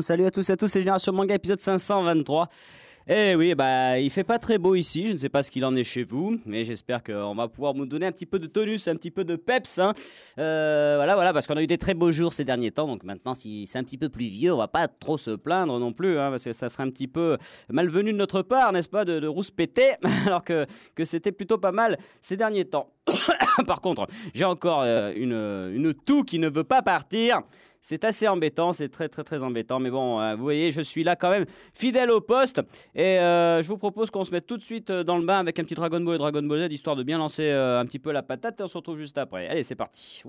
Salut à tous et à tous, c'est Génération Manga épisode 523. Eh oui, bah, il fait pas très beau ici. Je ne sais pas ce qu'il en est chez vous, mais j'espère qu'on va pouvoir nous donner un petit peu de tonus, un petit peu de peps. Hein. Euh, voilà, voilà, parce qu'on a eu des très beaux jours ces derniers temps. Donc maintenant, si c'est un petit peu plus vieux, on va pas trop se plaindre non plus, hein, parce que ça serait un petit peu malvenu de notre part, n'est-ce pas, de, de rouspéter, alors que, que c'était plutôt pas mal ces derniers temps. Par contre, j'ai encore euh, une, une toux qui ne veut pas partir. C'est assez embêtant, c'est très très très embêtant. Mais bon, euh, vous voyez, je suis là quand même fidèle au poste. Et euh, je vous propose qu'on se mette tout de suite euh, dans le bain avec un petit Dragon Ball et Dragon Ball Z, histoire de bien lancer un petit peu la patate. Et on se retrouve juste après. Allez, c'est parti.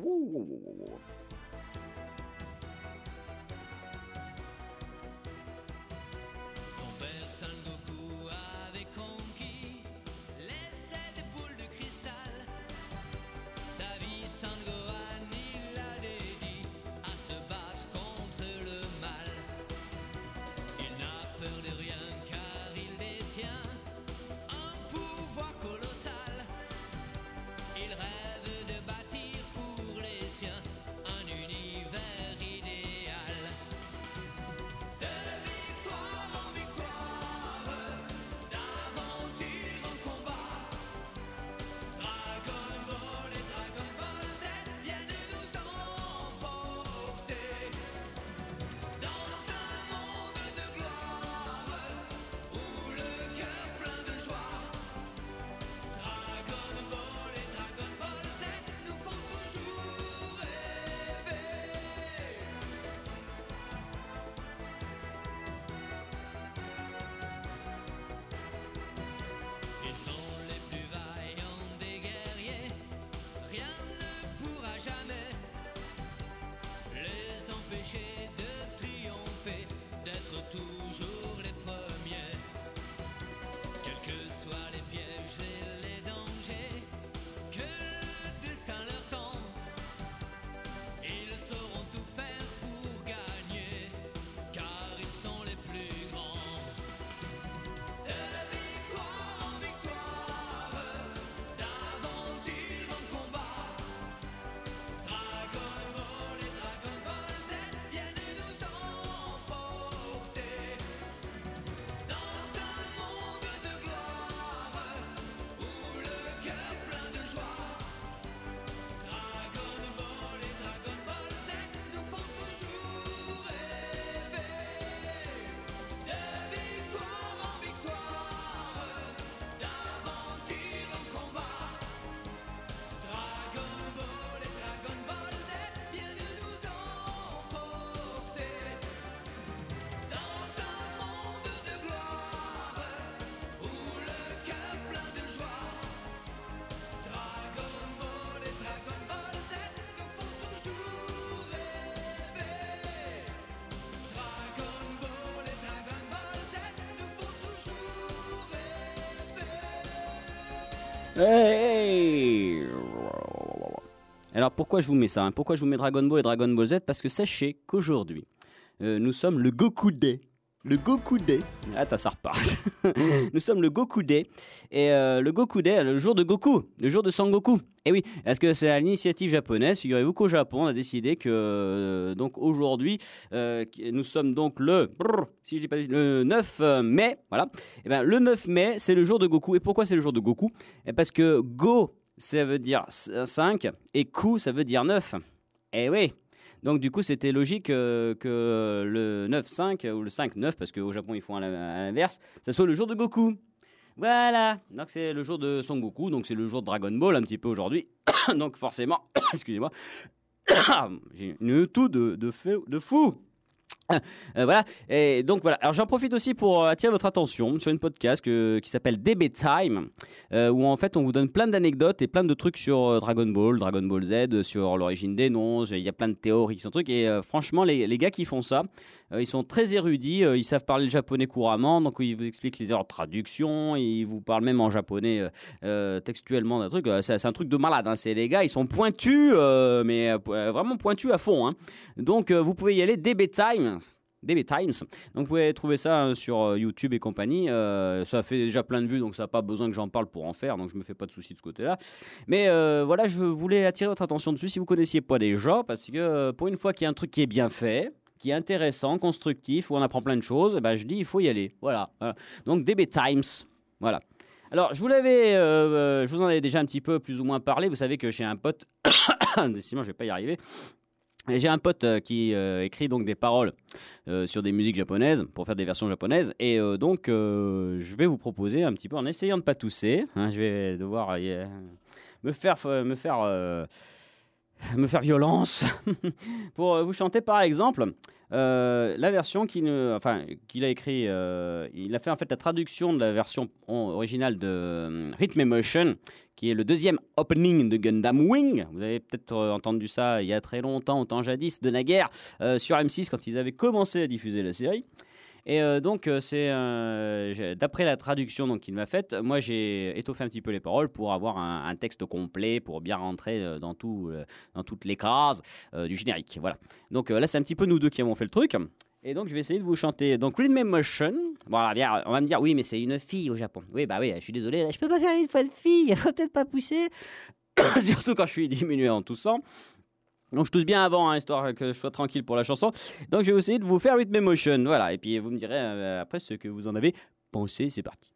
Hey Alors pourquoi je vous mets ça hein? Pourquoi je vous mets Dragon Ball et Dragon Ball Z? Parce que sachez qu'aujourd'hui, euh, nous sommes le Goku Day. Le Goku Day. Attends, ça repart. nous sommes le Goku Day. Et euh, le Goku Day, le jour de Goku, le jour de Sangoku. Et oui, parce que c'est à l'initiative japonaise? Figurez-vous qu'au Japon, on a décidé que euh, donc aujourd'hui, euh, nous sommes donc le, si je dis pas le 9 mai, voilà. Et ben le 9 mai, c'est le jour de Goku. Et pourquoi c'est le jour de Goku? Et Parce que Go, ça veut dire 5 et Ku, ça veut dire 9. Eh oui. Donc du coup, c'était logique euh, que le 9-5 ou le 5-9, parce qu'au Japon ils font à l'inverse, ça soit le jour de Goku. Voilà, donc c'est le jour de Son Goku, donc c'est le jour de Dragon Ball un petit peu aujourd'hui. donc forcément, excusez-moi, j'ai une toux de, de, de fou. Euh, voilà, et donc voilà. Alors j'en profite aussi pour euh, attirer votre attention sur une podcast que- qui s'appelle DB Time, euh, où en fait on vous donne plein d'anecdotes et plein de trucs sur euh, Dragon Ball, Dragon Ball Z, sur l'origine des noms. Il y a plein de théories sont trucs. Et euh, franchement, les, les gars qui font ça, euh, ils sont très érudits, euh, ils savent parler le japonais couramment, donc ils vous expliquent les erreurs de traduction, ils vous parlent même en japonais euh, euh, textuellement d'un truc. Euh, C'est un truc de malade. Hein. C'est les gars, ils sont pointus, euh, mais euh, euh, vraiment pointus à fond. Hein. Donc euh, vous pouvez y aller DB Time. DB Times. Donc vous pouvez trouver ça euh, sur euh, YouTube et compagnie. Euh, ça fait déjà plein de vues, donc ça n'a pas besoin que j'en parle pour en faire, donc je me fais pas de soucis de ce côté-là. Mais euh, voilà, je voulais attirer votre attention dessus si vous connaissiez pas déjà, parce que euh, pour une fois qu'il y a un truc qui est bien fait, qui intéressant, constructif, où on apprend plein de choses, eh ben, je dis il faut y aller. Voilà. Donc DB Times. Voilà. Alors, je vous l'avais, euh, euh, je vous en avais déjà un petit peu plus ou moins parlé. Vous savez que j'ai un pote, décidément, je vais pas y arriver. J'ai un pote euh, qui écrit donc des paroles sur des musiques japonaises pour faire des versions japonaises. Et donc, je vais vous proposer un petit peu, en essayant de pas tousser, hein, je vais devoir me faire, me faire, me faire violence pour euh, vous chanter par exemple euh, la version qu'il enfin, a écrit. euh, il a fait en fait la traduction de la version on- originale de Rhythm Emotion, qui est le deuxième opening de Gundam Wing. Vous avez peut-être entendu ça il y a très longtemps, au temps jadis de naguère, sur M6 quand ils avaient commencé à diffuser la série. Et euh, donc, euh, c'est euh, d'après la traduction donc, qu'il m'a faite, moi j'ai étoffé un petit peu les paroles pour avoir un, texte complet, pour bien rentrer dans, tout, dans toutes les cases du générique. Voilà. Donc là, c'est un petit peu nous deux qui avons fait le truc. Et donc, je vais essayer de vous chanter. Donc, Rhythm Emotion. Voilà, bien, on va me dire, oui, mais c'est une fille au Japon. Oui, bah oui, je suis désolé, je peux pas faire une fois de fille, peut-être pas pousser. Surtout quand je suis diminué en toussant. Donc je tousse bien avant, hein, histoire que je sois tranquille pour la chanson. Donc je vais essayer de vous faire Rhythm Emotion. Voilà, et puis vous me direz euh, après ce que vous en avez pensé. C'est parti.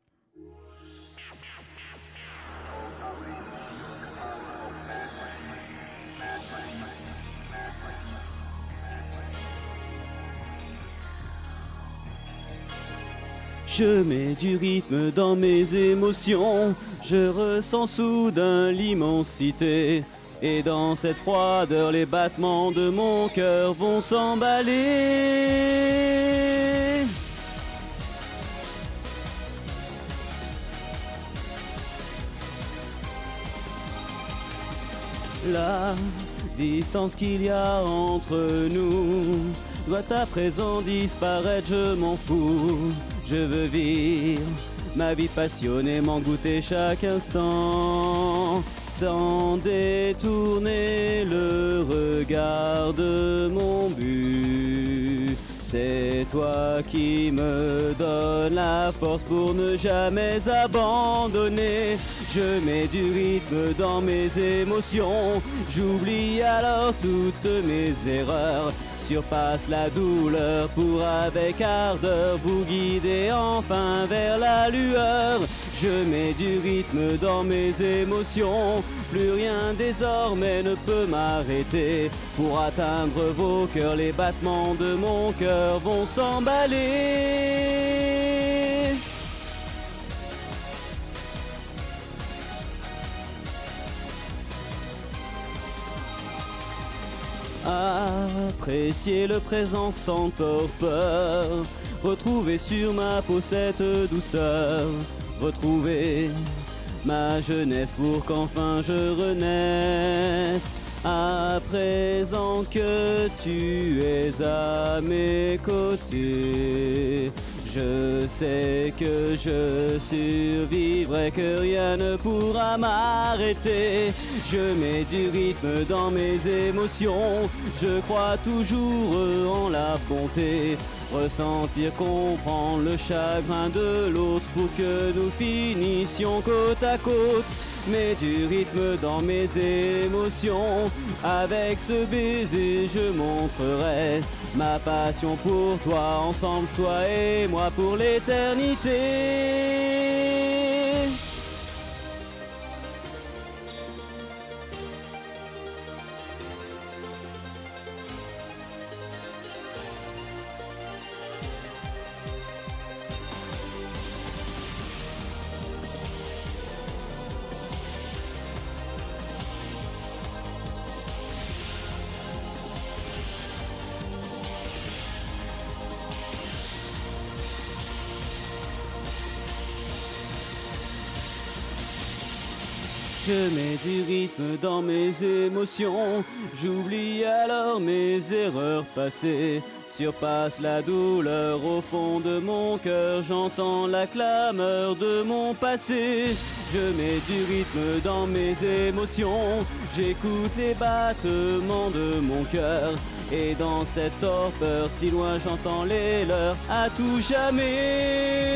Je mets du rythme dans mes émotions, je ressens soudain l'immensité. Et dans cette froideur, les battements de mon cœur vont s'emballer. La distance qu'il y a entre nous doit à présent disparaître, je m'en fous. Je veux vivre ma vie passionnément goûter chaque instant sans détourner le regard de mon but. C'est toi qui me donnes la force pour ne jamais abandonner. Je mets du rythme dans mes émotions, j'oublie alors toutes mes erreurs. Surpasse la douleur pour avec ardeur vous guider enfin vers la lueur. Je mets du rythme dans mes émotions, plus rien désormais ne peut m'arrêter. Pour atteindre vos cœurs, les battements de mon cœur vont s'emballer. Apprécier le présent sans torpeur, retrouver sur ma peau cette douceur, retrouver ma jeunesse pour qu'enfin je renaisse. À présent que tu es à mes côtés, je sais que je survivrai, que rien ne pourra m'arrêter. Je mets du rythme dans mes émotions, je crois toujours en la bonté. Ressentir, comprendre le chagrin de l'autre pour que nous finissions côte à côte. Mets du rythme dans mes émotions, avec ce baiser je montrerai ma passion pour toi, ensemble toi et moi pour l'éternité. Je mets du rythme dans mes émotions, j'oublie alors mes erreurs passées. Surpasse la douleur au fond de mon cœur, j'entends la clameur de mon passé. Je mets du rythme dans mes émotions, j'écoute les battements de mon cœur. Et dans cette torpeur, si loin j'entends les leurs, à tout jamais.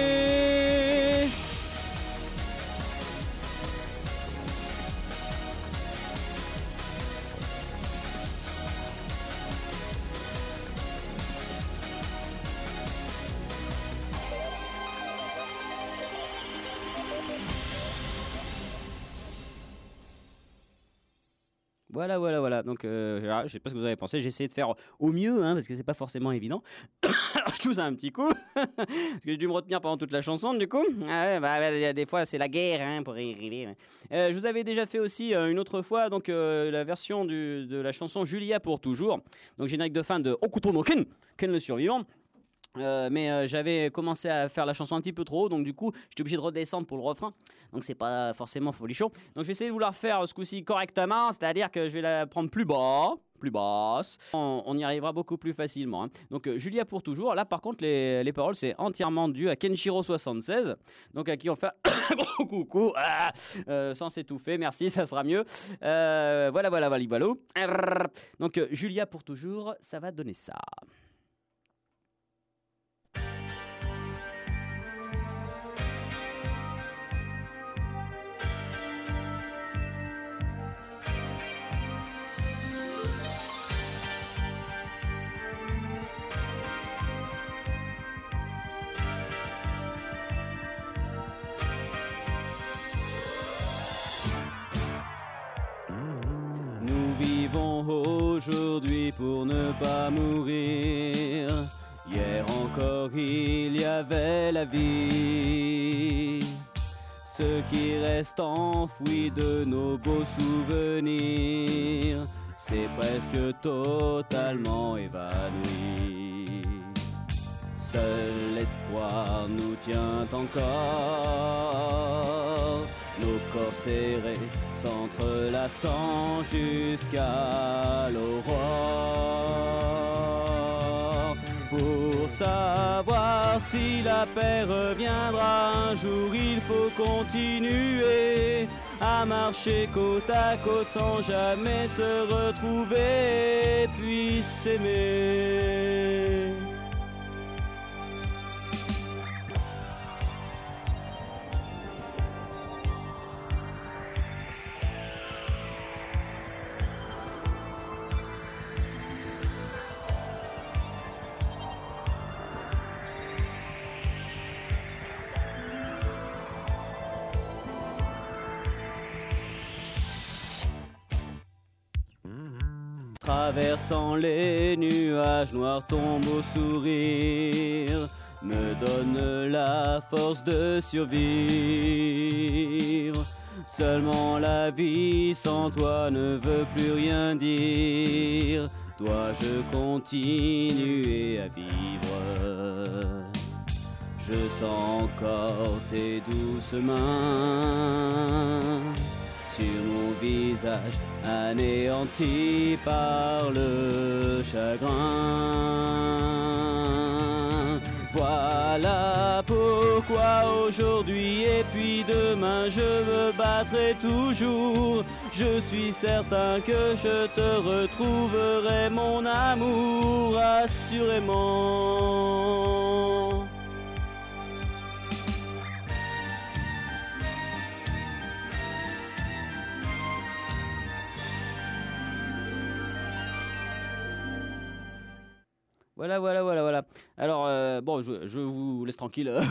Voilà, voilà, voilà. Donc, euh, je sais pas ce que vous avez pensé. J'ai essayé de faire au mieux, hein, parce que c'est pas forcément évident. je tousse un petit coup, parce que j'ai dû me retenir pendant toute la chanson, du coup. Ah ouais, bah, ouais, des fois, c'est la guerre, hein, pour y arriver. Euh, je vous avais déjà fait aussi euh, une autre fois, donc euh, la version de la chanson Julia pour toujours. Donc, générique de fin de Okuto no Ken, Ken le survivant. Euh, mais euh, j'avais commencé à faire la chanson un petit peu trop haut, donc du coup j'étais obligé de redescendre pour le refrain. Donc c'est pas forcément folichon. Donc je vais essayer de vous la refaire ce coup-ci correctement, c'est-à-dire que je vais la prendre plus bas, plus basse. On, y arrivera beaucoup plus facilement. hein. Donc euh, Julia pour toujours. Là par contre les, les paroles c'est entièrement dû à Kenshiro76, donc à qui on fait gros coucou, ah, sans s'étouffer. Merci, ça sera mieux. Voilà, voilà, voilà, voilà. Donc Julia pour toujours, ça va donner ça. Aujourd'hui pour ne pas mourir. Hier encore il y avait la vie. Ce qui reste enfoui de nos beaux souvenirs, c'est presque totalement évanoui. Seul l'espoir nous tient encore. Nos corps serrés s'entrelaçant jusqu'à l'aurore. Pour savoir si la paix reviendra un jour, il faut continuer à marcher côte à côte sans jamais se retrouver, puis s'aimer. Traversant les nuages noirs, ton beau sourire me donne la force de survivre. Seulement la vie sans toi ne veut plus rien dire. Dois-je continuer à vivre Je sens encore tes douces mains sur mon visage anéanti par le chagrin. Voilà pourquoi aujourd'hui et puis demain je me battrai toujours. Je suis certain que je te retrouverai mon amour assurément. Voilà, voilà, voilà, voilà. Alors, euh, bon, je, vous laisse tranquille euh,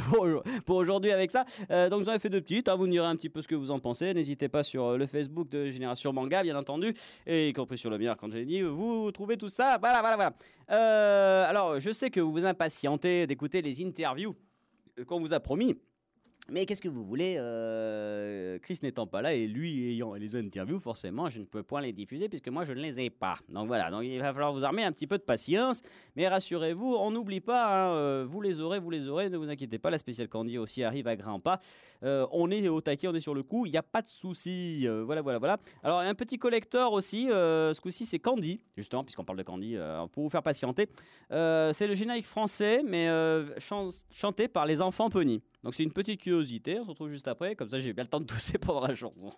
pour, aujourd'hui avec ça. Euh, donc, j'en ai fait deux petites. hein. vous me direz un petit peu ce que vous en pensez. N'hésitez pas sur le Facebook de Génération Manga, bien entendu, et y compris sur le mien, quand j'ai dit. Vous trouvez tout ça. Voilà, voilà, voilà. Alors, je sais que vous vous impatientez d'écouter les interviews qu'on vous a promis. Mais qu'est-ce que vous voulez euh, Chris n'étant pas là et lui ayant les interviews, forcément, je ne peux point les diffuser puisque moi, je ne les ai pas. Donc voilà, donc il va falloir vous armer un petit peu de patience. Mais rassurez-vous, on n'oublie pas, hein, euh, vous les aurez, vous les aurez, ne vous inquiétez pas, la spéciale Candy aussi arrive à grands pas. Euh, on est au taquet, on est sur le coup, il n'y a pas de souci. Voilà, voilà, voilà. Alors, un petit collector aussi, ce coup-ci, c'est Candy, justement, puisqu'on parle de Candy, pour vous faire patienter. C'est le générique français, mais chan- chanté par les enfants Pony. Donc, c'est une petite curiosité, on se retrouve juste après, comme ça, j'ai bien le temps de tousser pendant la chanson.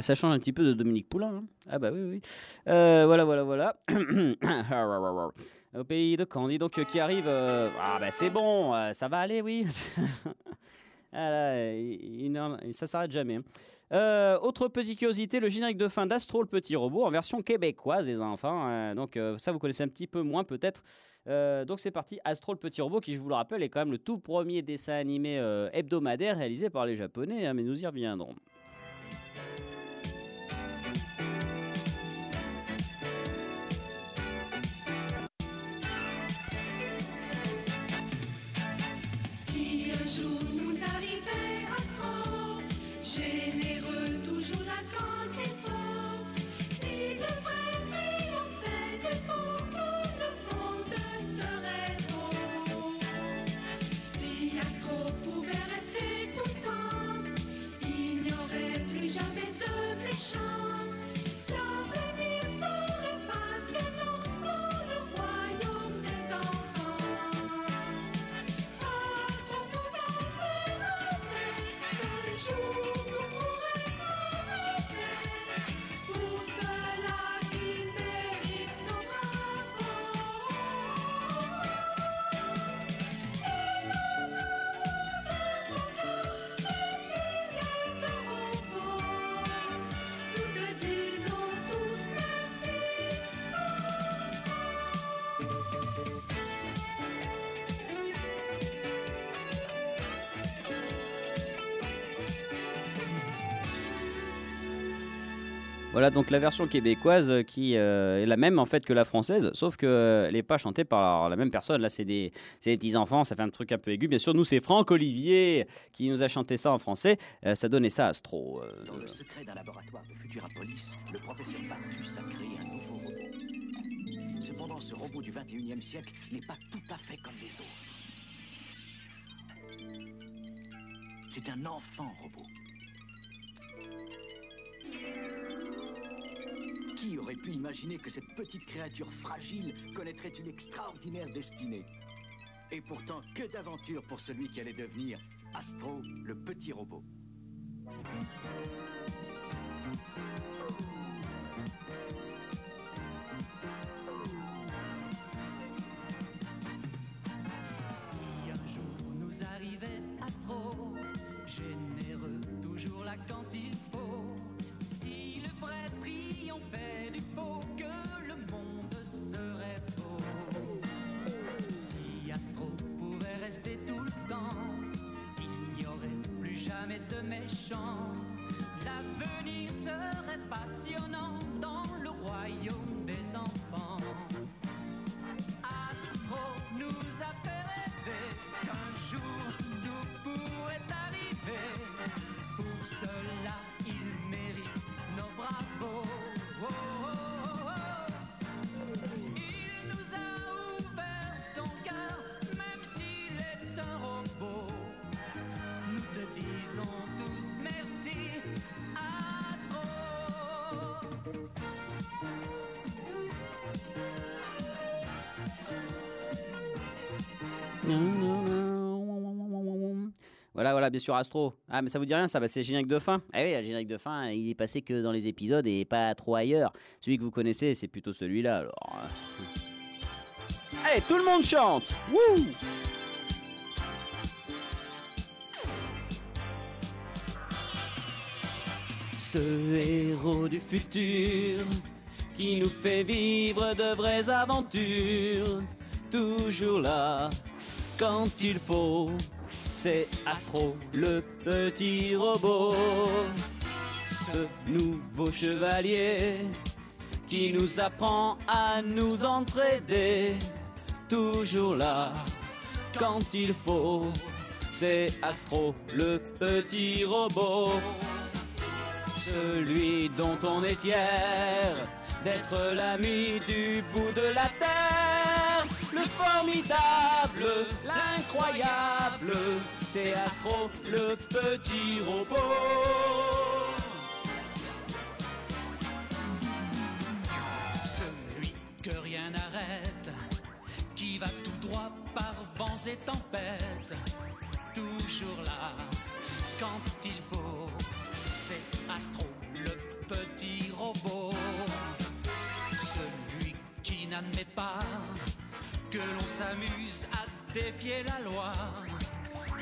Ça change un petit peu de Dominique Poulain. hein. Ah bah oui, oui. Euh, voilà, voilà, voilà. Au pays de Candy, donc euh, qui arrive. euh, Ah bah c'est bon, ça va aller, oui. Ah là, s'arrête jamais. hein. Autre petite curiosité, le générique de fin d'Astro le petit robot en version québécoise, les enfants. euh, donc ça vous connaissez un petit peu moins peut-être. Donc c'est parti, Astro le petit robot qui, je vous le rappelle, est quand même le tout premier dessin animé hebdomadaire réalisé par les Japonais, hein, mais nous y reviendrons. Voilà donc la version québécoise euh, qui euh, est la même en fait que la française, sauf que euh, elle n'est pas chantée par la même personne. Là, c'est des, des petits enfants, ça fait un truc un peu aigu. Bien sûr, nous c'est Franck Olivier qui nous a chanté ça en français. Ça donnait ça à Astro. Dans le secret d'un laboratoire de Futurapolis, le professeur Bartus a créé un nouveau robot. Cependant, ce robot du 21e siècle n'est pas tout à fait comme les autres. C'est un enfant robot. Qui aurait pu imaginer que cette petite créature fragile connaîtrait une extraordinaire destinée? Et pourtant, que d'aventures pour celui qui allait devenir Astro, le petit robot. Voilà, voilà, bien sûr, Astro. Ah, mais ça vous dit rien, ça bah, C'est le générique de fin. Ah oui, le générique de fin, il est passé que dans les épisodes et pas trop ailleurs. Celui que vous connaissez, c'est plutôt celui-là, alors. Allez, tout le monde chante Wouh Ce héros du futur qui nous fait vivre de vraies aventures, toujours là quand il faut. C'est Astro, le petit robot, ce nouveau chevalier qui nous apprend à nous entraider, toujours là quand il faut. C'est Astro, le petit robot celui dont on est fier d'être l'ami du bout de la terre, le formidable, l'incroyable, c'est Astro, le petit robot. Celui que rien n'arrête, qui va tout droit par vents et tempêtes, toujours là quand il faut. C'est Astro, le petit robot. Celui qui n'admet pas que l'on s'amuse à défier la loi.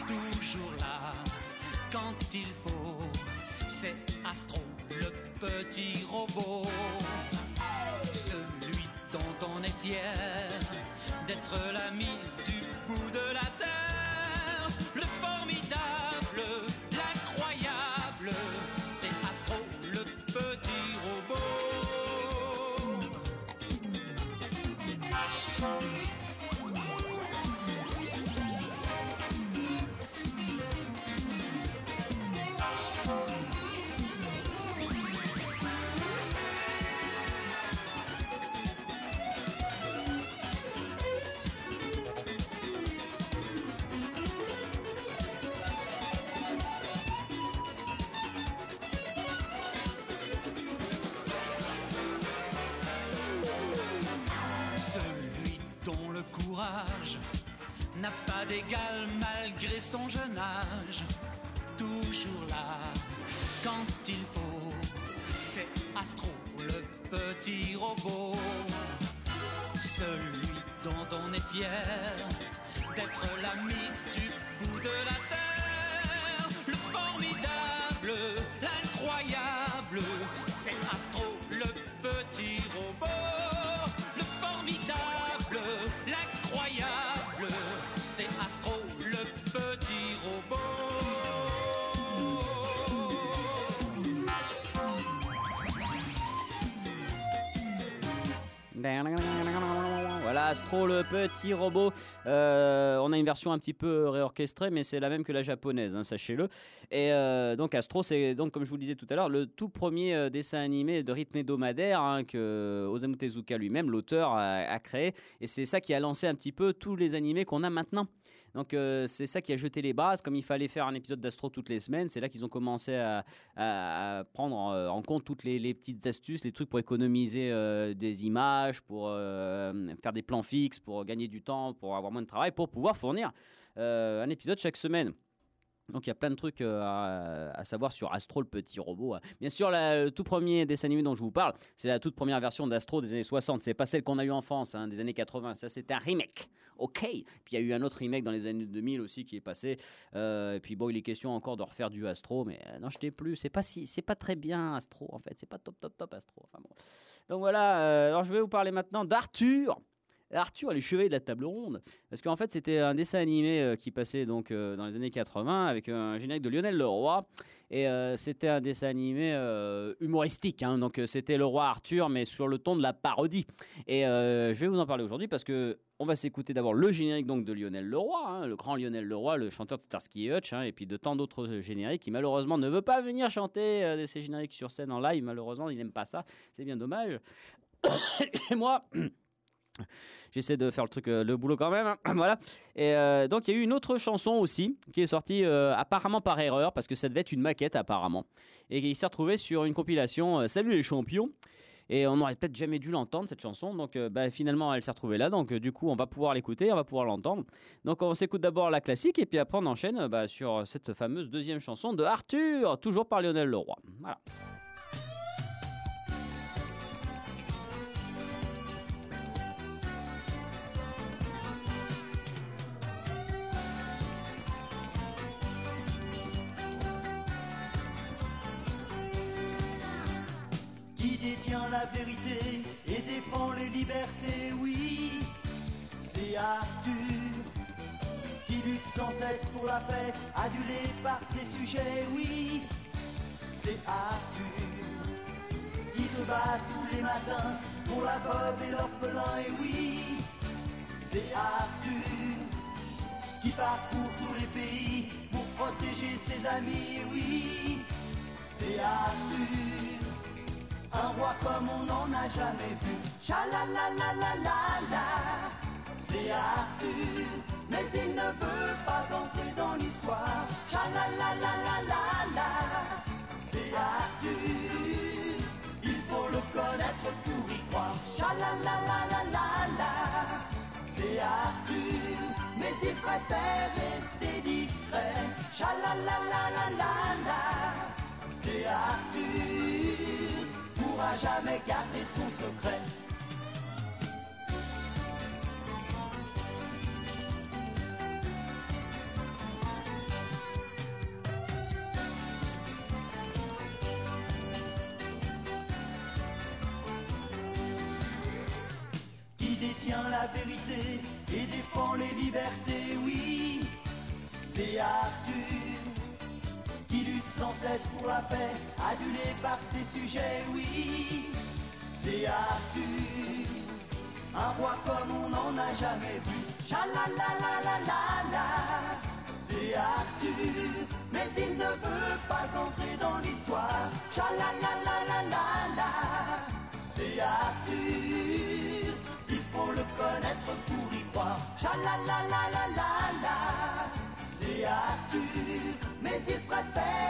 Toujours là quand il faut. C'est Astro, le petit robot celui dont on est fier d'être l'ami du bout de la d'égal malgré son jeune âge. Toujours là quand il faut. C'est Astro, le petit robot. Celui dont on est fier d'être l'ami du bout de la terre. Voilà, Astro, le petit robot. Euh, on a une version un petit peu réorchestrée, mais c'est la même que la japonaise, hein, sachez-le. Et euh, donc Astro, c'est donc comme je vous le disais tout à l'heure, le tout premier euh, dessin animé de rythme hebdomadaire hein, que Osamu Tezuka lui-même, l'auteur, a, a créé. Et c'est ça qui a lancé un petit peu tous les animés qu'on a maintenant. Donc euh, c'est ça qui a jeté les bases. Comme il fallait faire un épisode d'Astro toutes les semaines, c'est là qu'ils ont commencé à, prendre en, compte toutes les, petites astuces, les trucs pour économiser euh, des images, pour euh, faire des plans fixes, pour gagner du temps, pour avoir moins de travail, pour pouvoir fournir un épisode chaque semaine. Donc il y a plein de trucs euh, à, savoir sur Astro le petit robot. hein. Bien sûr, le tout premier dessin animé dont je vous parle, c'est la toute première version d'Astro des années 60. C'est pas celle qu'on a eu en France, hein, des années 80. Ça, c'était un remake. Ok. Puis il y a eu un autre remake dans les années 2000 aussi qui est passé. Euh, et puis bon, il est question encore de refaire du Astro, mais euh, non, je t'ai plus. C'est pas si, c'est pas très bien Astro en fait. C'est pas top, top, top Astro. Donc voilà. euh, alors je vais vous parler maintenant d'Arthur. Arthur les chevaliers de la table ronde. Parce qu'en fait, c'était un dessin animé euh, qui passait donc euh, dans les années 80 avec un générique de Lionel Leroy. Et euh, c'était un dessin animé euh, humoristique. hein. Donc euh, c'était le roi Arthur, mais sur le ton de la parodie. Et euh, je vais vous en parler aujourd'hui parce que on va s'écouter d'abord le générique donc de Lionel Leroy, hein, le grand Lionel Leroy, le chanteur de Starsky et Hutch, hein, et puis de tant d'autres euh, génériques qui malheureusement ne veut pas venir chanter euh, ces génériques sur scène en live. Malheureusement, il n'aime pas ça. C'est bien dommage. et moi. J'essaie de faire le truc, euh, le boulot quand même. hein. voilà. Et euh, donc il y a eu une autre chanson aussi qui est sortie euh, apparemment par erreur parce que ça devait être une maquette apparemment. Et il s'est retrouvé sur une compilation Salut les champions. Et on n'aurait peut-être jamais dû l'entendre, cette chanson. Donc bah, finalement, elle s'est retrouvée là. Donc du coup, on va pouvoir l'écouter, on va pouvoir l'entendre. Donc on s'écoute d'abord la classique et puis après on enchaîne bah, sur cette fameuse deuxième chanson de Arthur, toujours par Lionel Leroy. Vérité et défend les libertés, oui, c'est Arthur, qui lutte sans cesse pour la paix, adulé par ses sujets, oui, c'est Arthur, qui se bat tous les matins pour la veuve et l'orphelin, et oui, c'est Arthur, qui parcourt tous les pays pour protéger ses amis, oui, c'est Arthur. Un roi comme on n'en a jamais vu. Cha-la-la-la-la-la-la. C'est Arthur, mais il ne veut pas entrer dans l'histoire. Cha-la-la-la-la-la-la. C'est Arthur, il faut le connaître pour y croire. Cha-la-la-la-la-la-la. C'est Arthur, mais il préfère rester discret. Cha-la-la-la-la-la-la. C'est Arthur, pourra jamais garder son secret. Qui détient la vérité et défend les libertés, oui, c'est Arthur sans cesse pour la paix, adulé par ses sujets, oui, c'est Arthur, un roi comme on n'en a jamais vu. Cha-la-la-la-la-la-la, c'est Arthur, mais il ne veut pas entrer dans l'histoire. Cha-la-la-la-la-la-la, c'est Arthur, il faut le connaître pour y croire. Cha-la-la-la-la-la-la, c'est Arthur, mais il préfère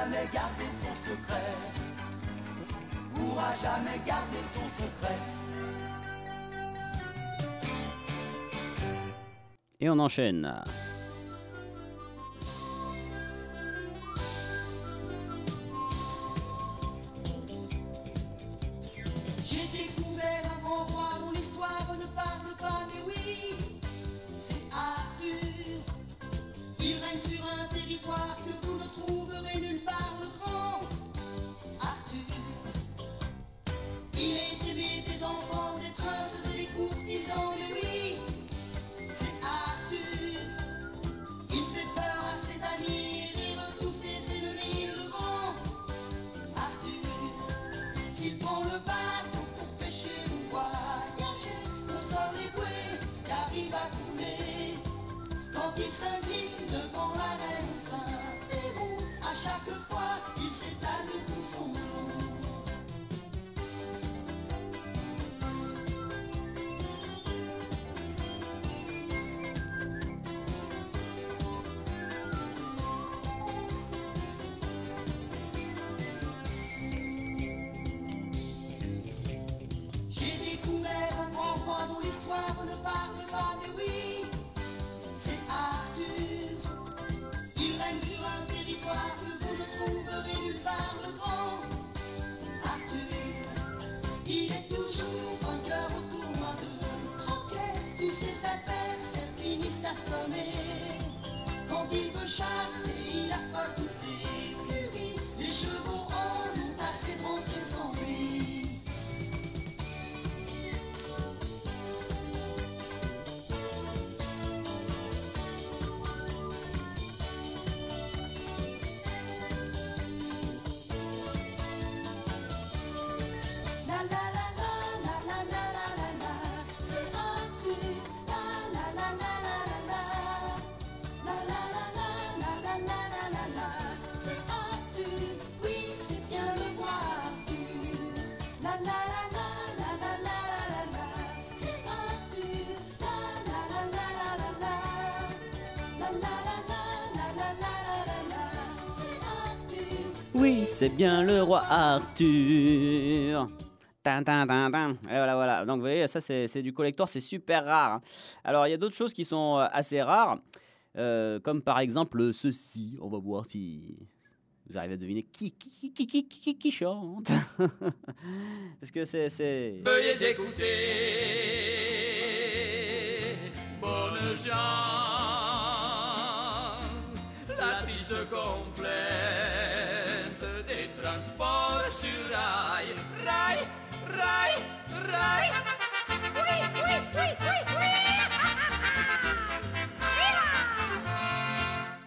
jamais garder son secret. Pourra jamais garder son secret. Et on enchaîne. Just c'est bien le roi Arthur. Tin, tin, tin. Et voilà, voilà. Donc, vous voyez, ça, c'est du collector, c'est super rare. Alors, il y a d'autres choses qui sont euh, assez rares, euh, comme par exemple ceci. On va voir si vous arrivez à deviner qui, qui, qui, qui, chante. Parce que c'est. Veuillez écouter, bonnes gens, la piste complète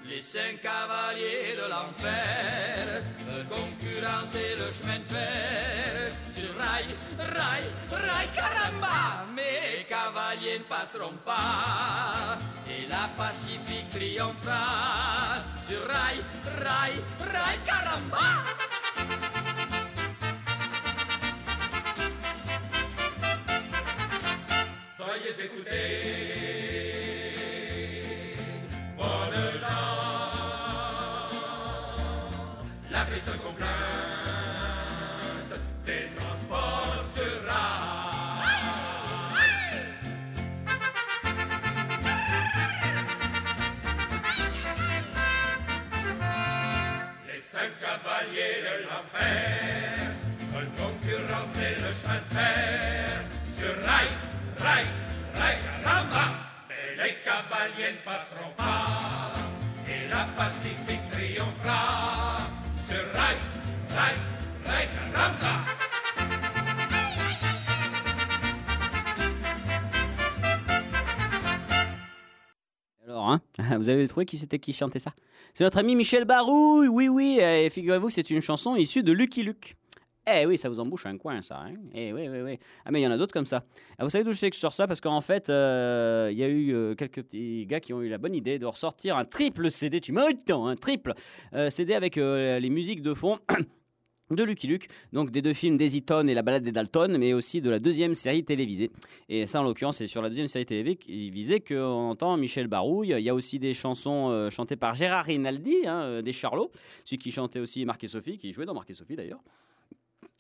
Les cinq cavaliers de l'enfer veulent concurrencer le chemin de fer sur rail, rail, rail, caramba! Mais les cavaliers ne passeront pas et la Pacifique triomphera sur rail, rail, rail, caramba! Veuillez écouter, bonnes gens, la piste complainte des transports sur. Les cinq cavaliers de l'enfer veulent concurrencer le chemin de fer sur rail, rail, caramba. Mais les cavaliers ne passeront pas et la Pacifique triomphera sur rail, rail, rail, caramba. Alors, hein, vous avez trouvé qui c'était qui chantait ça? C'est notre ami Michel Barouille, oui, oui, et figurez-vous que c'est une chanson issue de Lucky Luke. Eh oui, ça vous embouche un coin, ça. Hein? Eh oui, oui, oui. Ah, mais il y en a d'autres comme ça. Ah, vous savez d'où je sais que je ça? Parce qu'en fait, euh, il y a eu euh, quelques petits gars qui ont eu la bonne idée de ressortir un triple CD. Tu m'as eu le temps, un triple euh, CD avec les musiques de fond. de Lucky Luke, donc des deux films Town et La balade des Dalton, mais aussi de la deuxième série télévisée. Et ça, en l'occurrence, c'est sur la deuxième série télévisée qu'on entend Michel Barouille. Il y a aussi des chansons chantées par Gérard Rinaldi, hein, des Charlots, celui qui chantait aussi Marc et Sophie, qui jouait dans Marc et Sophie d'ailleurs.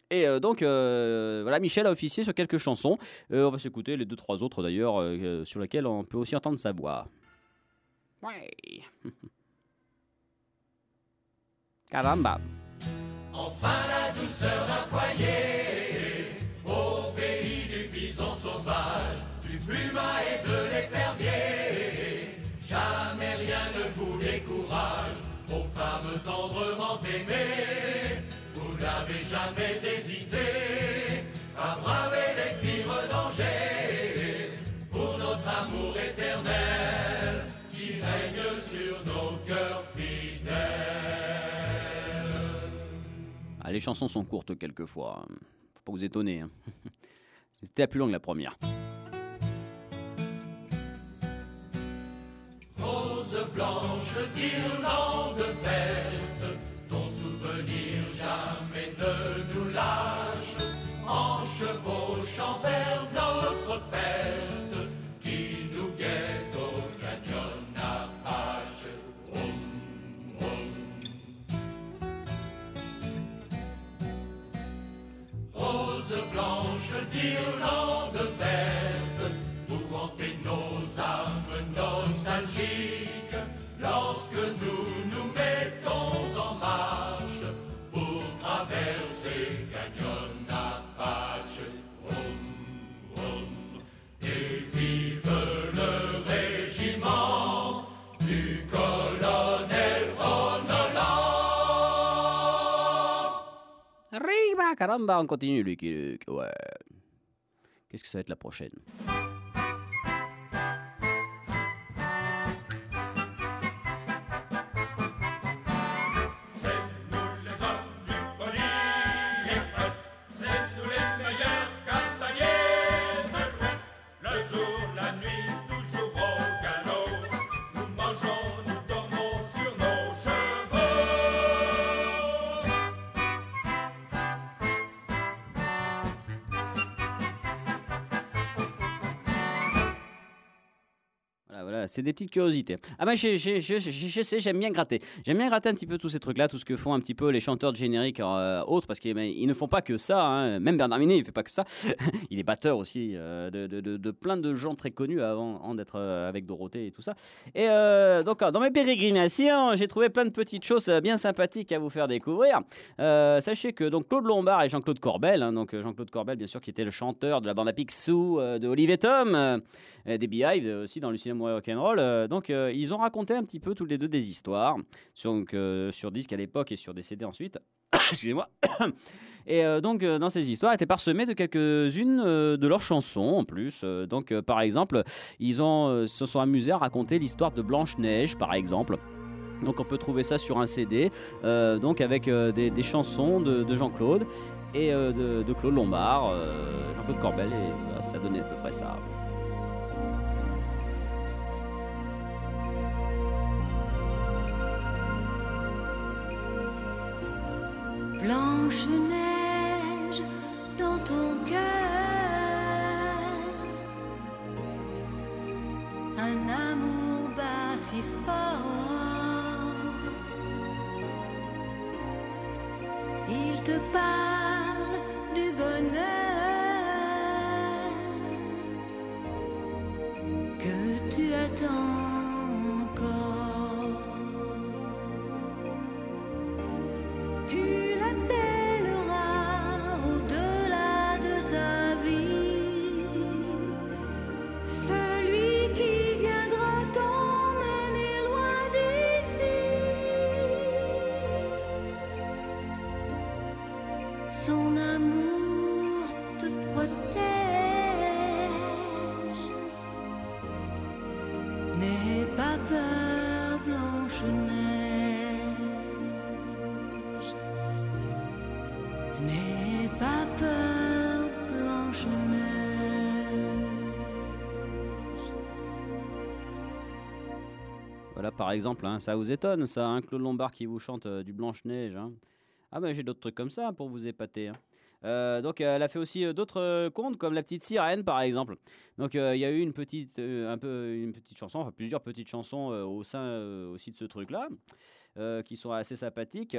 Et euh, donc, euh, voilà, Michel a officié sur quelques chansons. Euh, on va s'écouter les deux, trois autres d'ailleurs, euh, euh, sur lesquelles on peut aussi entendre sa voix. Ouais. Caramba. Enfin la douceur d'un foyer Au pays du bison sauvage Du puma et de l'épervier Jamais rien ne vous décourage Aux femmes tendrement aimées Vous n'avez jamais les chansons sont courtes quelquefois. Faut pas vous étonner. hein. C'était la plus longue la première. Rose blanche d'Irlande verte, ton souvenir jamais ne nous lâche. En chevauchant vers notre perte, d'Irlande verte, vous hantez nos âmes nostalgiques lorsque nous nous mettons en marche pour traverser Canyon Apache. Vroom. Et vive le régiment du colonel Ron Holland. Arriba, caramba, on continue, Lucky. Ouais. Qu'est-ce que ça va être la prochaine? C'est des petites curiosités. Ah ben, je, sais, j'aime bien gratter. J'aime bien gratter un petit peu tous ces trucs-là, tout ce que font un petit peu les chanteurs de générique euh, autres, parce qu'ils ben, ne font pas que ça. hein. Même Bernard Minet, il fait pas que ça. il est batteur aussi euh, de, plein de gens très connus avant, d'être euh, avec Dorothée et tout ça. Et donc, dans mes pérégrinations, j'ai trouvé plein de petites choses bien sympathiques à vous faire découvrir. Sachez que donc Claude Lombard et Jean-Claude Corbel, hein, donc Jean-Claude Corbel, bien sûr, qui était le chanteur de la bande à Picsou de Olive et Tom, des Beehive aussi dans le cinéma rock'n'roll. Euh, donc, euh, ils ont raconté un petit peu tous les deux des histoires sur, donc, euh, sur disque à l'époque et sur des CD ensuite. Excusez-moi. Et donc, dans ces histoires, étaient parsemées de quelques-unes de leurs chansons en plus. Donc, par exemple, ils ont, se sont amusés à raconter l'histoire de Blanche-Neige, par exemple. Donc, on peut trouver ça sur un CD, donc avec des, chansons de, de Jean-Claude et de, de Claude Lombard, Jean-Claude Corbel, et ça donnait à peu près ça. Blanche-Neige dans ton cœur, un amour bas si fort. Il te parle du bonheur que tu attends par exemple, hein, ça vous étonne, ça, hein, Claude Lombard qui vous chante euh, du Blanche-Neige. hein. Ah, ben j'ai d'autres trucs comme ça pour vous épater. Euh, donc, euh, elle a fait aussi d'autres contes, comme La Petite Sirène, par exemple. Donc, il y a eu une petite, un peu, une petite chanson, plusieurs petites chansons au sein aussi de ce truc-là, qui sont assez sympathiques.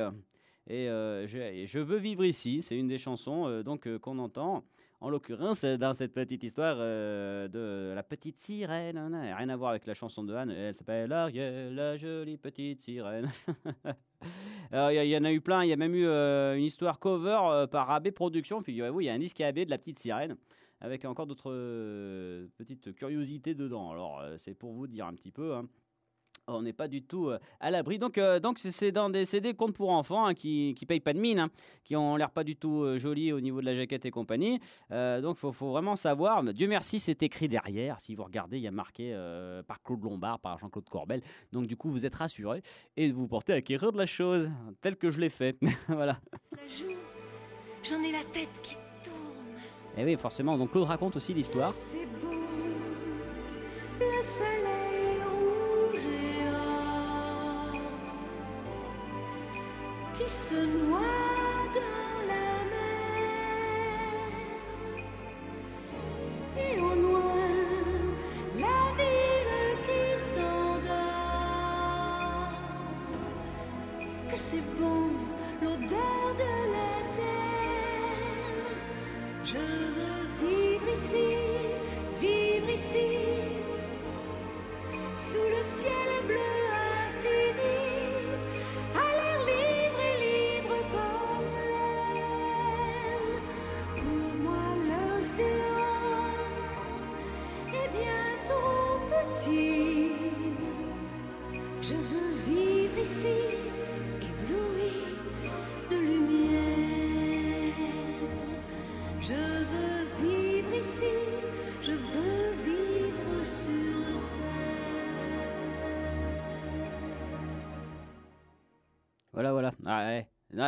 Et je, Je veux vivre ici, c'est une des chansons donc qu'on entend. En l'occurrence, euh, dans cette petite histoire euh, de la petite sirène, hein, rien à voir avec la chanson de Anne, elle s'appelle Ariel, la jolie petite sirène. Il y, en a eu plein, il y a même eu euh, une histoire cover par AB Productions, figurez-vous, il y a un disque AB de la petite sirène, avec encore d'autres petites curiosités dedans. Alors, c'est pour vous dire un petit peu. hein. On n'est pas du tout euh, à l'abri. Donc, euh, donc c'est- dans des CD contes pour enfants hein, qui ne payent pas de mine, hein, qui ont l'air pas du tout euh, jolis au niveau de la jaquette et compagnie. Euh, donc, il faut, faut vraiment savoir. Mais Dieu merci, c'est écrit derrière. Si vous regardez, il y a marqué par Claude Lombard, par Jean-Claude Corbel. Donc, du coup, vous êtes rassuré et vous portez à acquérir de la chose, telle que je l'ai fait. voilà. J'en ai la tête qui tourne. Et oui, forcément. Donc, Claude raconte aussi l'histoire. C'est beau, le soleil qui se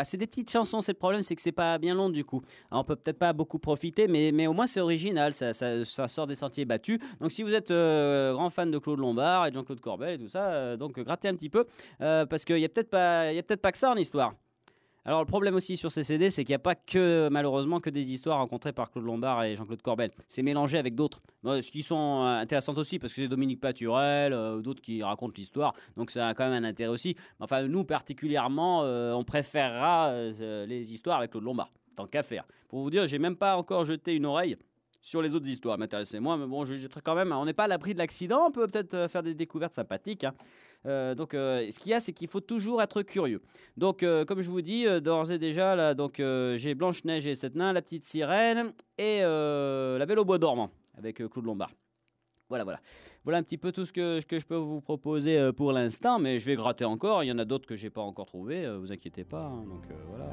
c'est des petites chansons, c'est le problème, c'est que c'est pas bien long du coup. On peut peut-être pas beaucoup profiter, mais, mais au moins c'est original, ça, sort des sentiers battus. Donc si vous êtes euh, grand fan de Claude Lombard et de Jean-Claude Corbel et tout ça, euh, donc euh, grattez un petit peu, parce qu'il y a peut-être pas, peut-être pas que ça en histoire. Alors le problème aussi sur ces CD, c'est qu'il n'y a pas que malheureusement que des histoires rencontrées par Claude Lombard et Jean-Claude Corbel. C'est mélangé avec d'autres, ce qui sont euh, intéressantes aussi parce que c'est Dominique Paturel, euh, d'autres qui racontent l'histoire, donc ça a quand même un intérêt aussi. Enfin nous particulièrement, euh, on préférera les histoires avec Claude Lombard, tant qu'à faire. Pour vous dire, j'ai même pas encore jeté une oreille sur les autres histoires, m'intéressait moi, mais bon, je jetterai quand même. On n'est pas à l'abri de l'accident, on peut peut-être faire des découvertes sympathiques. hein. Euh, donc, euh, ce qu'il y a, c'est qu'il faut toujours être curieux. Donc, euh, comme je vous dis, d'ores et déjà, là, donc j'ai Blanche Neige et sept nains, la petite sirène et la Belle au bois dormant avec Claude Lombard. Voilà, voilà. Voilà un petit peu tout ce que, je peux vous proposer pour l'instant, mais je vais gratter encore. Il y en a d'autres que j'ai pas encore trouvé. euh, vous inquiétez pas. hein. donc voilà.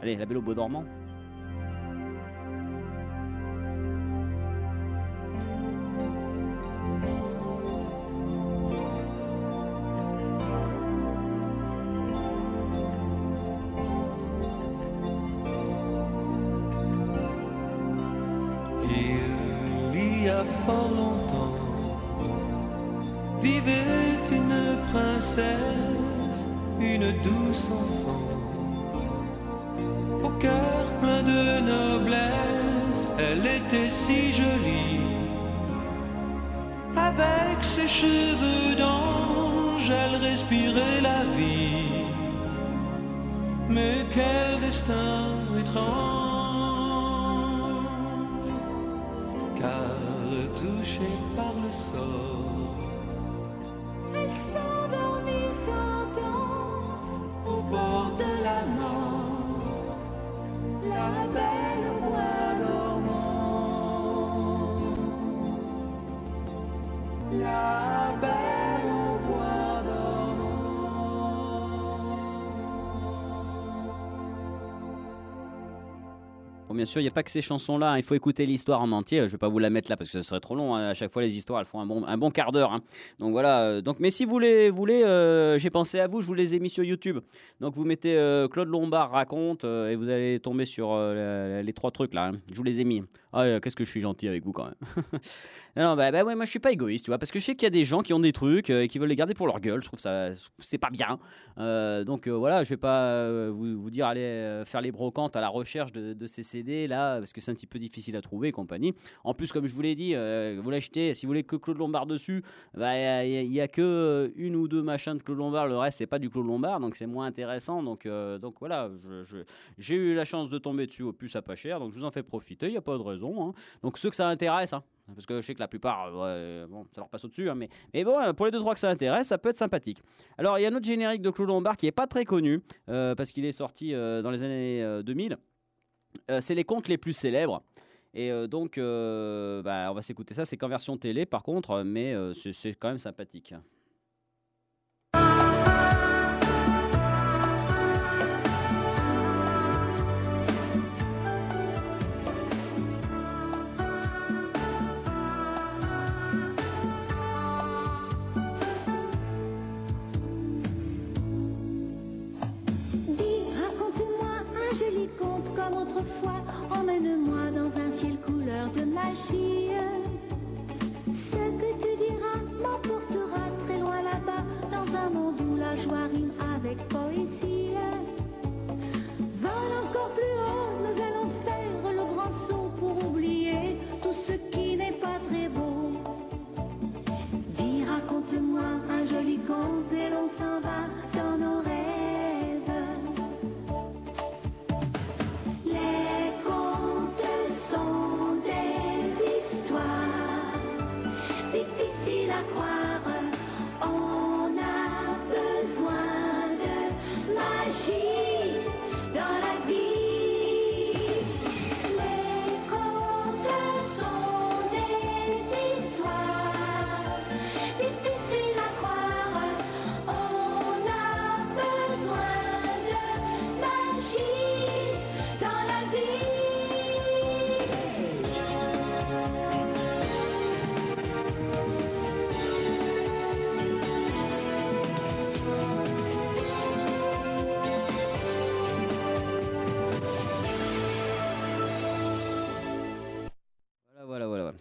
Allez, la Belle au bois dormant. Bien sûr, il n'y a pas que ces chansons-là. hein. Il faut écouter l'histoire en entier. Je ne vais pas vous la mettre là parce que ce serait trop long. hein. À chaque fois, les histoires, elles font un bon, un bon quart d'heure. hein. Donc voilà. euh, Donc, mais si vous voulez, euh, j'ai pensé à vous. Je vous les ai mis sur YouTube. Donc vous mettez euh, Claude Lombard raconte et vous allez tomber sur les trois trucs là. Je vous les ai mis. Ah, euh, qu'est-ce que je suis gentil avec vous quand même. non, non, bah, bah ouais, moi je suis pas égoïste, tu vois, parce que je sais qu'il y a des gens qui ont des trucs euh, et qui veulent les garder pour leur gueule. Je trouve ça, c'est pas bien. Euh, donc voilà, je vais pas vous, dire allez faire les brocantes à la recherche de, ces CD là, parce que c'est un petit peu difficile à trouver et compagnie. En plus, comme je vous l'ai dit, vous l'achetez, si vous voulez que Claude Lombard dessus, bah, il il y a que une ou deux machins de Claude Lombard, le reste c'est pas du Claude Lombard, donc c'est moins intéressant. Donc, donc voilà, j'ai eu la chance de tomber dessus au plus à pas cher, donc je vous en fais profiter, il n'y a pas de raison. Hein. Donc ceux que ça intéresse, hein, parce que je sais que la plupart, euh, ouais, bon, ça leur passe au-dessus, hein, mais, mais bon, euh, pour les deux trois que ça intéresse, ça peut être sympathique. Alors il y a un autre générique de Claude Lombard qui est pas très connu, euh, parce qu'il est sorti euh, dans les années euh, 2000. Euh, c'est les contes les plus célèbres. Et euh, donc, euh, bah, on va s'écouter ça. C'est qu'en version télé, par contre, mais euh, c'est quand même sympathique. Comme autrefois. Emmène-moi dans un ciel couleur de magie. Ce que tu diras m'emportera très loin là-bas, dans un monde où la joie rime avec poésie. Vole encore plus haut, nous allons faire le grand saut pour oublier tout ce qui n'est pas très beau. Dis, raconte-moi un joli conte et l'on s'en va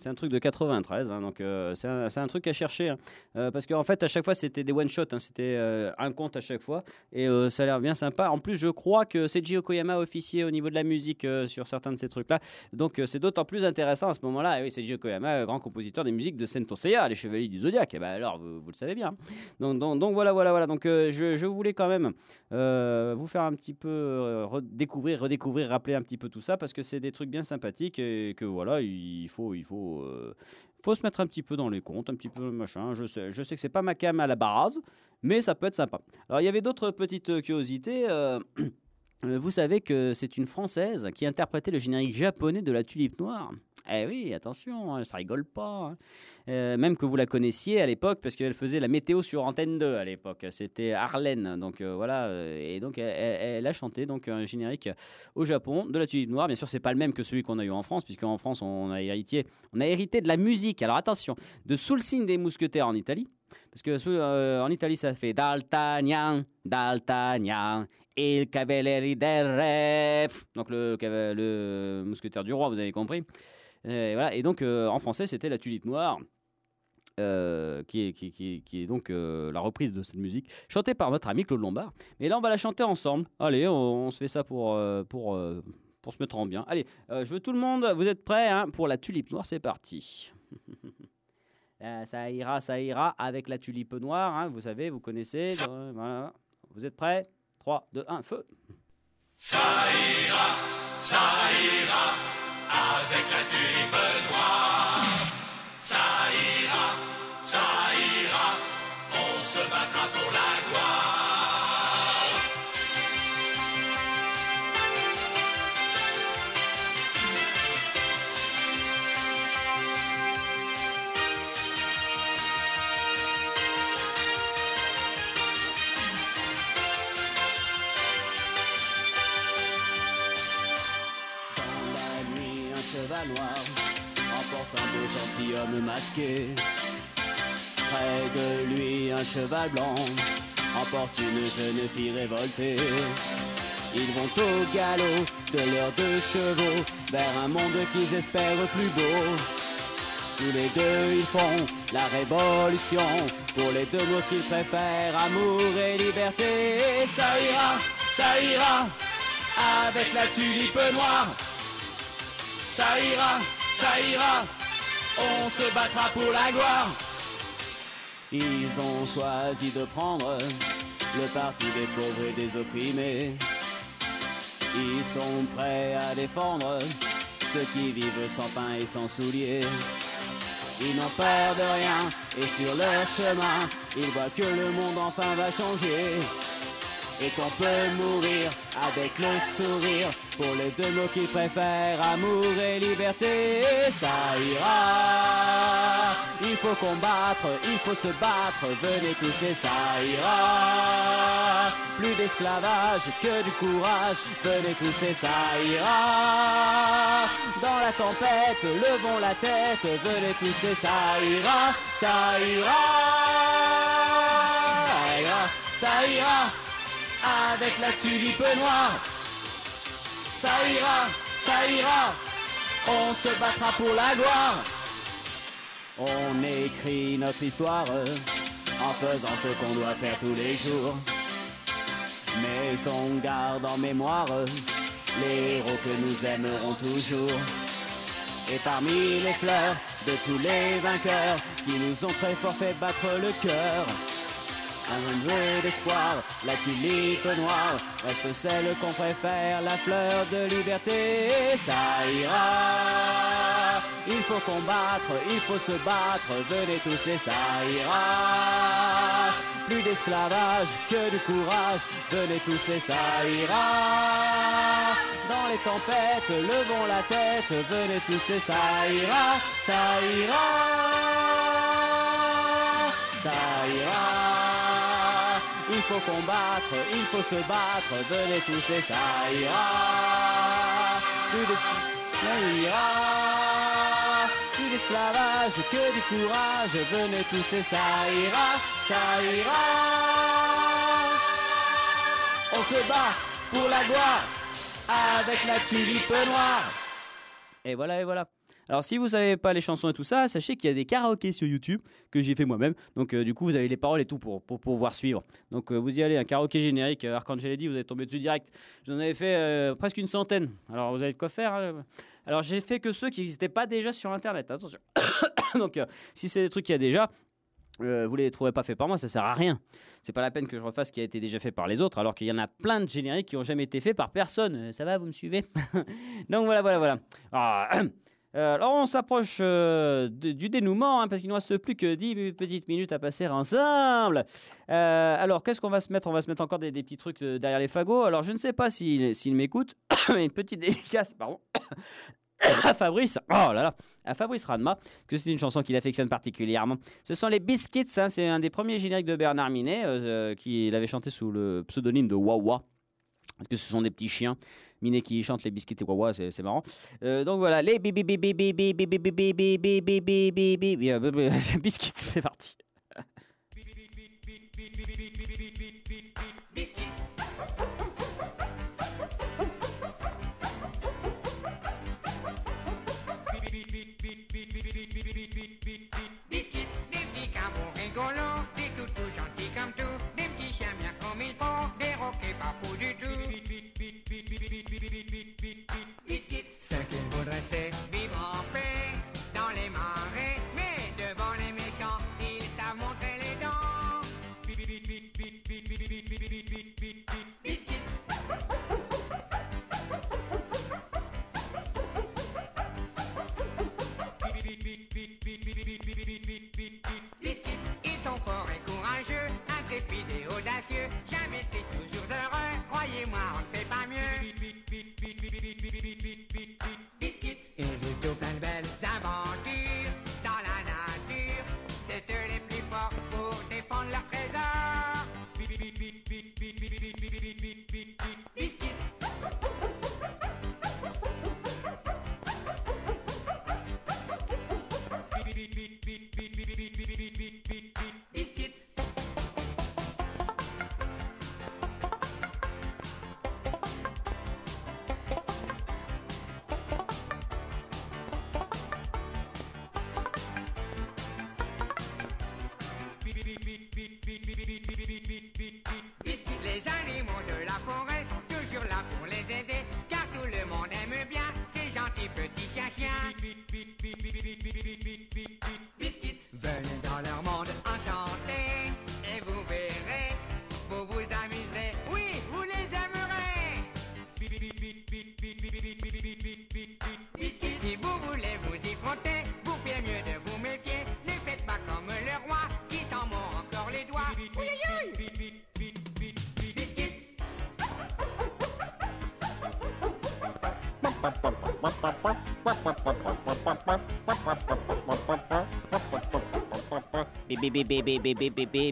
C'est un truc de 93, hein, donc euh, c'est un, truc à chercher. hein. Euh, parce qu'en fait, à chaque fois, c'était des one-shots, hein, c'était euh, un compte à chaque fois. Et euh, ça a l'air bien sympa. En plus, je crois que Seiji Okoyama a officié au niveau de la musique sur certains de ces trucs-là. Donc c'est d'autant plus intéressant à ce moment-là. Et oui, Seiji Okoyama, grand compositeur des musiques de Sento Seiya, les Chevaliers du Zodiaque. Et ben alors, vous, le savez bien. Donc, donc, donc voilà, voilà, voilà. Donc je, voulais quand même vous faire un petit peu redécouvrir, redécouvrir, rappeler un petit peu tout ça parce que c'est des trucs bien sympathiques et que voilà, il faut, il faut, euh, faut se mettre un petit peu dans les comptes, un petit peu machin. Je sais, je sais que c'est pas ma cam à la base, mais ça peut être sympa. Alors il y avait d'autres petites euh, curiosités. Euh, vous savez que c'est une Française qui interprétait le générique japonais de la Tulipe Noire. Eh oui, attention, hein, ça rigole pas. hein. Euh, même que vous la connaissiez à l'époque, parce qu'elle faisait la météo sur Antenne 2 à l'époque. C'était Arlène, donc euh, voilà. Et donc elle, a chanté donc un générique au Japon de la Tulipe Noire. Bien sûr, c'est pas le même que celui qu'on a eu en France, puisqu'en France on a hérité, on a hérité de la musique. Alors attention, de signe des mousquetaires en Italie, parce que en Italie ça fait D'Altagnan, D'Altagnan. Il Cavalieri del Re. Donc le, le mousquetaire du roi, vous avez compris. Voilà. Et donc euh, en français, c'était la tulipe noire. euh, qui, est, qui, qui- qui est donc euh, la reprise de cette musique, chantée par notre ami Claude Lombard. Mais là, on va la chanter ensemble. Allez, on, on se fait ça pour, pour, pour se mettre en bien. Allez, je veux tout le monde, vous êtes prêts hein, pour la tulipe noire, c'est parti. Ça ira, ça ira avec la tulipe noire, hein, vous savez, vous connaissez. voilà. Vous êtes prêts? 3, 2, 1, feu Ça ira, ça ira avec la tulipe noire. Gentilhomme masqué. Près de lui, un cheval blanc emporte une jeune fille révoltée. Ils vont au galop de leurs deux chevaux vers un monde qu'ils espèrent plus beau. Tous les deux, ils font la révolution pour les deux mots qu'ils préfèrent, amour et liberté. Ça ira, ça ira avec la tulipe noire. Ça ira, ça ira, on se battra pour la gloire. Ils ont choisi de prendre le parti des pauvres et des opprimés. Ils sont prêts à défendre ceux qui vivent sans pain et sans souliers. Ils n'ont peur de rien et sur leur chemin, ils voient que le monde enfin va changer. Et qu'on peut mourir avec le sourire pour les deux mots qu'ils préfèrent, amour et liberté. Ça ira, il faut combattre, il faut se battre, venez tous et ça ira. Plus d'esclavage que du courage, venez tous et ça ira. Dans la tempête, levons la tête, venez tous et ça ira, ça ira. Ça ira, ça ira avec la tulipe noire. Ça ira, ça ira, on se battra pour la gloire. On écrit notre histoire en faisant ce qu'on doit faire tous les jours. Mais on garde en mémoire les héros que nous aimerons toujours. Et parmi les fleurs de tous les vainqueurs qui nous ont très fort fait battre le cœur, un peu d'espoir, la tulipe noire reste celle qu'on préfère, la fleur de liberté? Ça ira, il faut combattre, il faut se battre, venez tous et ça ira. Plus d'esclavage que du courage, venez tous et ça ira. Dans les tempêtes, levons la tête, venez tous et ça ira, ça ira. Ça ira, il faut combattre, il faut se battre, venez tous et ça ira. Plus d'es- ça ira, plus d'esclavage que du courage, venez tous et ça ira, ça ira. On se bat pour la gloire avec la tulipe noire. Et voilà, et voilà. Alors si vous savez pas les chansons et tout ça, sachez qu'il y a des karaokés sur YouTube que j'ai fait moi-même. Donc euh, du coup vous avez les paroles et tout pour, pour, pour pouvoir suivre. Donc euh, vous y allez, un karaoké générique, euh, Arcangel dit, vous allez tomber dessus direct. J'en avais fait euh, presque une centaine. Alors vous avez de quoi faire. Alors j'ai fait que ceux qui n'existaient pas déjà sur Internet. Attention. Donc si c'est des trucs qu'il y a déjà, euh, vous les trouvez pas faits par moi, ça sert à rien. C'est pas la peine que je refasse ce qui a été déjà fait par les autres, alors qu'il y en a plein de génériques qui ont jamais été faits par personne. Ça va, vous me suivez? Donc voilà, voilà, voilà. Ah, euh, alors on s'approche euh, du dénouement, hein, parce qu'il ne reste plus que 10 petites minutes à passer ensemble. Euh, alors qu'est-ce qu'on va se mettre? On va se mettre encore des, petits trucs derrière les fagots. Alors je ne sais pas s'il s'il m'écoute, mais une petite dédicace, pardon. à Fabrice, oh là là, à Fabrice Radma, que c'est une chanson qu'il affectionne particulièrement. Ce sont les Biscuits, hein, c'est un des premiers génériques de Bernard Minet, qui l'avait chanté sous le pseudonyme de Wawa. Parce que ce sont des petits chiens. Miné qui chante les biscuits et quoi, c'est marrant. donc voilà, les biscuits, c'est parti. C'est vivre en paix dans les marais, mais devant les méchants, ils savent montrer les dents. Ils sont forts et courageux, intrépides et audacieux, jamais toujours heureux, croyez-moi, on ne fait pas mieux.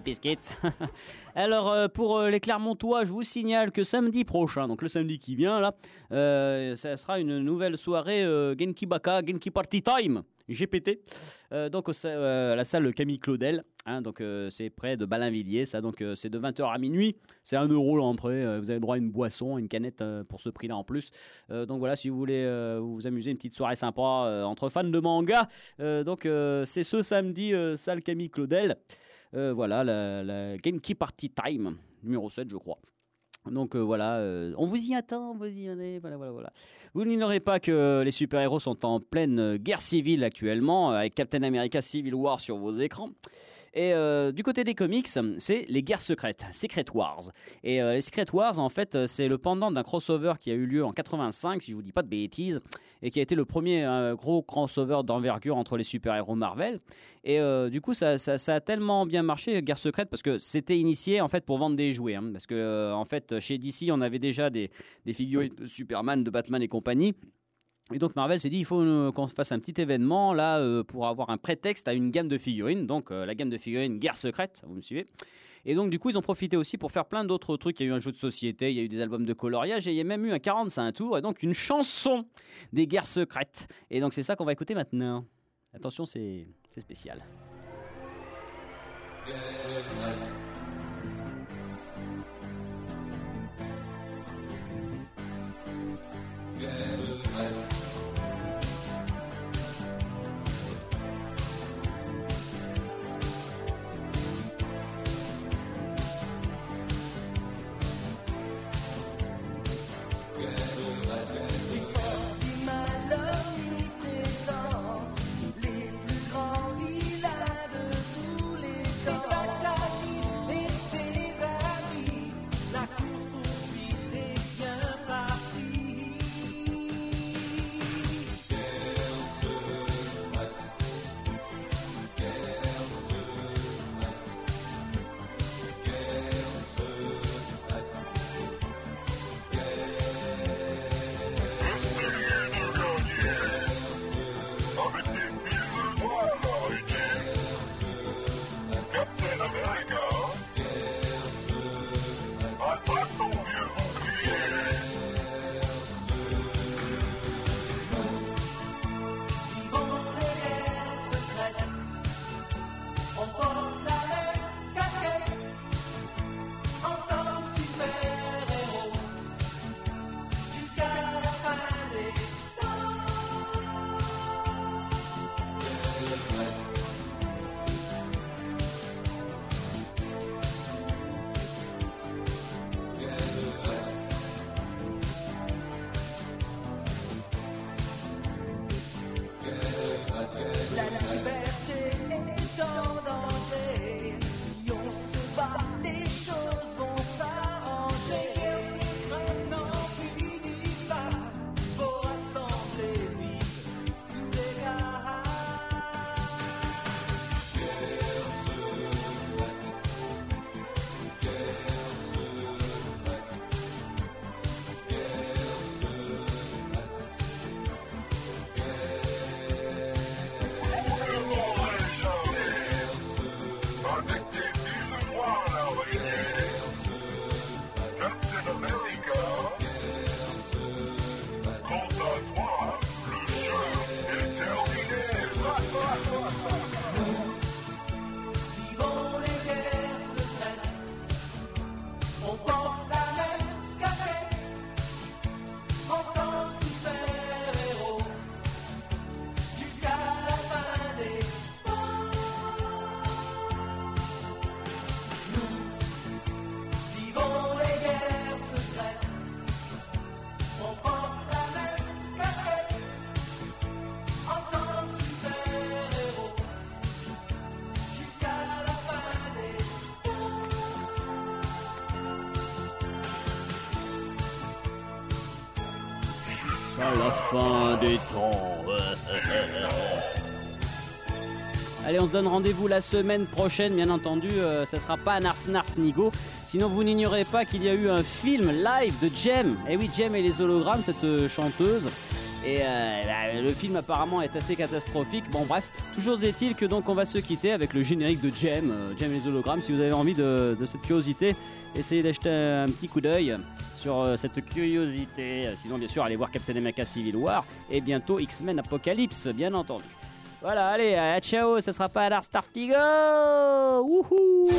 Biscuits. Alors euh, pour euh, les Clermontois, je vous signale que samedi prochain, donc le samedi qui vient là, euh, ça sera une nouvelle soirée euh, Genki Baka, Genki Party Time, GPT. Euh, donc euh, à la salle Camille Claudel, hein, donc euh, c'est près de Balinvilliers, ça donc c'est de 20h à minuit, c'est 1 euro l'entrée, euh, vous avez droit à une boisson, une canette pour ce prix-là en plus. Donc voilà, si vous voulez vous amuser, une petite soirée sympa entre fans de manga, donc c'est ce samedi, salle Camille Claudel. Voilà, la, la Genki Party Time, numéro 7 je crois. Donc euh, voilà, euh, on vous y attend, vous y attend, voilà, voilà, voilà. Vous n'ignorez pas que les super-héros sont en pleine euh, guerre civile actuellement, euh, avec Captain America Civil War sur vos écrans. Et euh, du côté des comics, c'est les guerres secrètes, Secret Wars. Et euh, les Secret Wars, en fait, euh, c'est le pendant d'un crossover qui a eu lieu en 85, si je vous dis pas de bêtises, et qui a été le premier gros crossover d'envergure entre les super-héros Marvel. Et du coup, ça, a tellement bien marché, Guerre secrète, parce que c'était initié en fait pour vendre des jouets. hein, parce que en fait, chez DC, on avait déjà des, des figurines de Superman, de Batman et compagnie. Et donc Marvel s'est dit il faut euh, qu'on se fasse un petit événement là euh, pour avoir un prétexte à une gamme de figurines. Donc euh, la gamme de figurines Guerre secrète, vous me suivez et donc, du coup, ils ont profité aussi pour faire plein d'autres trucs. Il y a eu un jeu de société, il y a eu des albums de coloriage et il y a même eu un 45 tours et donc une chanson des guerres secrètes. Et donc, c'est ça qu'on va écouter maintenant. Attention, c'est spécial. à la fin des temps. Allez, on se donne rendez-vous la semaine prochaine, bien entendu. euh, ça sera pas un Ars Narf Nigo. Sinon, vous n'ignorez pas qu'il y a eu un film live de Jem. Eh oui, Jem et les hologrammes, cette euh, chanteuse. Et euh, bah, le film apparemment est assez catastrophique. Bon bref, toujours est-il que donc on va se quitter avec le générique de Jem, euh, Jem et les hologrammes. Si vous avez envie de, de cette curiosité, essayez d'acheter un petit coup d'œil sur euh, cette curiosité. Euh, Sinon, bien sûr, allez voir Captain America Civil War et bientôt X-Men Apocalypse, bien entendu. Voilà, allez, euh, ciao, ce sera pas à Starfigo Wouhou